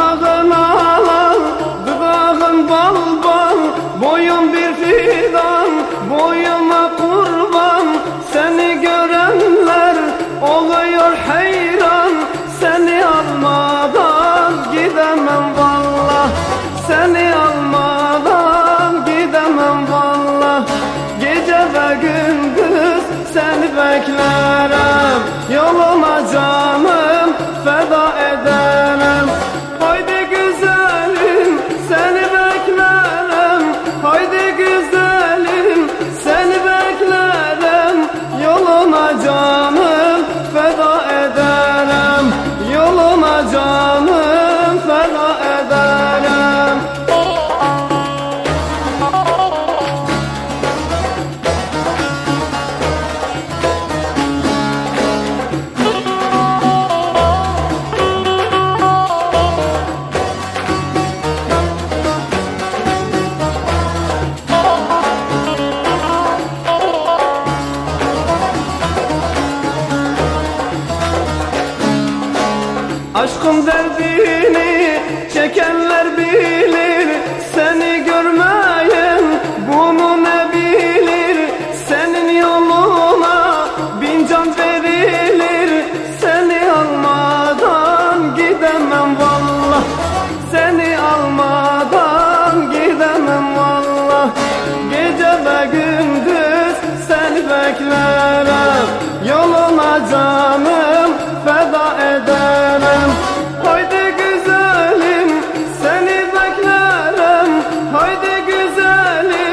Yanağın alan, dudağın bal bal Boyun bir fidan, boyuma kurban. Seni görenler oluyor hayran Seni almadan gidemem vallah Seni almadan gidemem vallah Gece ve gündüz seni beklerim Aşkın derdini çekenler bilir. Seni görmeyen bunu ne bilir? Senin yoluna bin can verilir. Seni almadan gidemem valla Seni almadan gidemem valla Gece ve gündüz seni beklerim. Yoluna can Haydi güzelim.